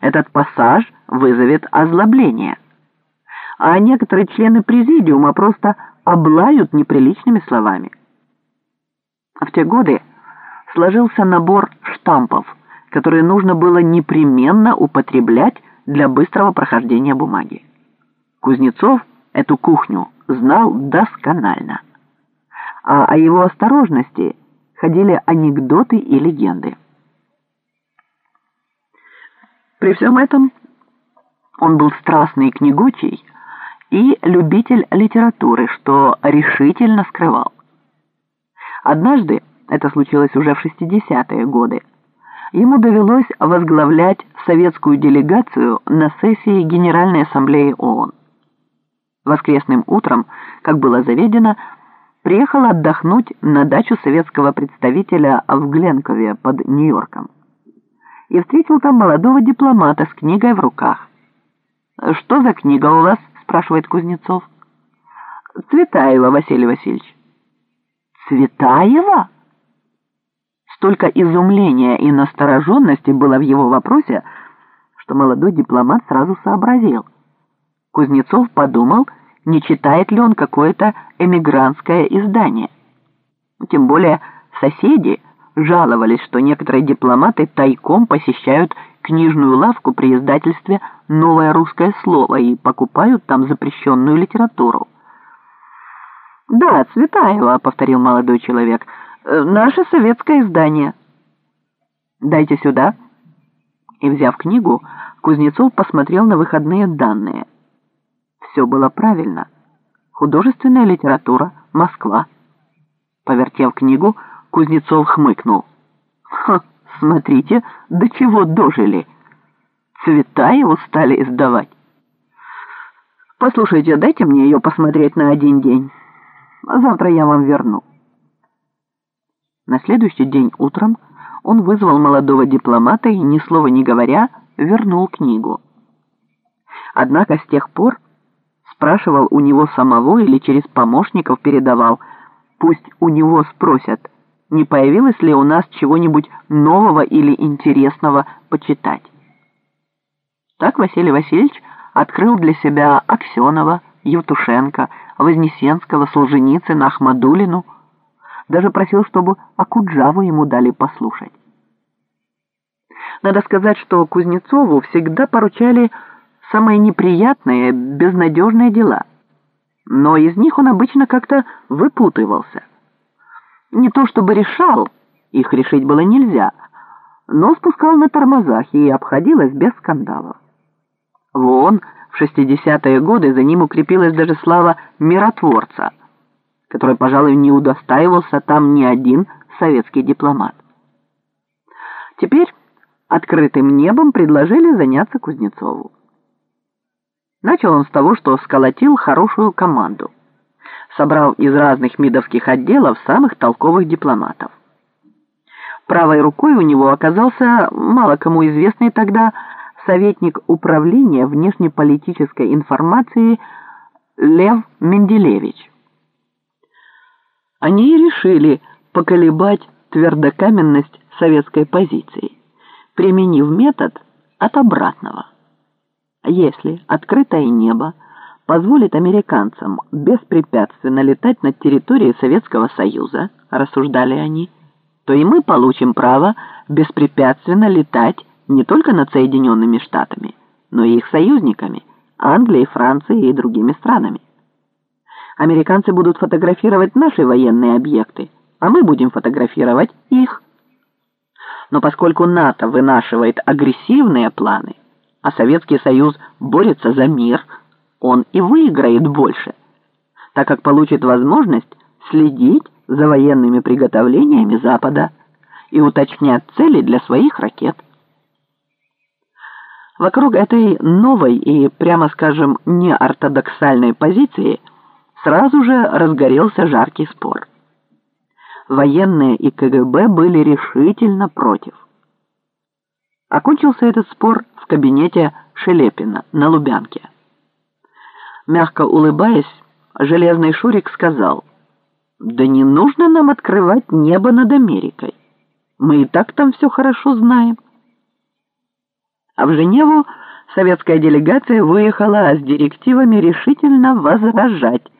Этот пассаж вызовет озлобление. А некоторые члены президиума просто облают неприличными словами. В те годы сложился набор штампов, которые нужно было непременно употреблять для быстрого прохождения бумаги. Кузнецов эту кухню знал досконально. А о его осторожности ходили анекдоты и легенды. При всем этом он был страстный книгучий и любитель литературы, что решительно скрывал. Однажды, это случилось уже в 60-е годы, ему довелось возглавлять советскую делегацию на сессии Генеральной Ассамблеи ООН. Воскресным утром, как было заведено, приехал отдохнуть на дачу советского представителя в Гленкове под Нью-Йорком. И встретил там молодого дипломата с книгой в руках. «Что за книга у вас?» – спрашивает Кузнецов. «Цветаева, Василий Васильевич». «Цветаева?» Столько изумления и настороженности было в его вопросе, что молодой дипломат сразу сообразил. Кузнецов подумал, не читает ли он какое-то эмигрантское издание. Тем более соседи жаловались, что некоторые дипломаты тайком посещают книжную лавку при издательстве «Новое русское слово» и покупают там запрещенную литературу. «Да, Цветаева», — повторил молодой человек, «э, — «наше советское издание». «Дайте сюда». И, взяв книгу, Кузнецов посмотрел на выходные данные — все было правильно. Художественная литература, Москва. Повертев книгу, Кузнецов хмыкнул. «Ха, смотрите, до чего дожили. Цвета его стали издавать. Послушайте, дайте мне ее посмотреть на один день. Завтра я вам верну». На следующий день утром он вызвал молодого дипломата и, ни слова не говоря, вернул книгу. Однако с тех пор спрашивал у него самого или через помощников передавал. Пусть у него спросят, не появилось ли у нас чего-нибудь нового или интересного почитать. Так Василий Васильевич открыл для себя Аксенова, Евтушенко, Вознесенского, Солженицына, Ахмадулину. Даже просил, чтобы Акуджаву ему дали послушать. Надо сказать, что Кузнецову всегда поручали самые неприятные, безнадежные дела. Но из них он обычно как-то выпутывался. Не то чтобы решал, их решить было нельзя, но спускал на тормозах и обходилось без скандалов. Вон, в 60-е годы за ним укрепилась даже слава миротворца, который, пожалуй, не удостаивался там ни один советский дипломат. Теперь открытым небом предложили заняться Кузнецову. Начал он с того, что сколотил хорошую команду. Собрал из разных МИДовских отделов самых толковых дипломатов. Правой рукой у него оказался мало кому известный тогда советник управления внешнеполитической информации Лев Менделевич. Они решили поколебать твердокаменность советской позиции, применив метод от обратного. Если открытое небо позволит американцам беспрепятственно летать над территорией Советского Союза, рассуждали они, то и мы получим право беспрепятственно летать не только над Соединенными Штатами, но и их союзниками, Англией, Францией и другими странами. Американцы будут фотографировать наши военные объекты, а мы будем фотографировать их. Но поскольку НАТО вынашивает агрессивные планы, а Советский Союз борется за мир, он и выиграет больше, так как получит возможность следить за военными приготовлениями Запада и уточнять цели для своих ракет. Вокруг этой новой и, прямо скажем, неортодоксальной позиции сразу же разгорелся жаркий спор. Военные и КГБ были решительно против. Окончился этот спор в кабинете Шелепина на Лубянке. Мягко улыбаясь, железный Шурик сказал, «Да не нужно нам открывать небо над Америкой. Мы и так там все хорошо знаем». А в Женеву советская делегация выехала с директивами решительно возражать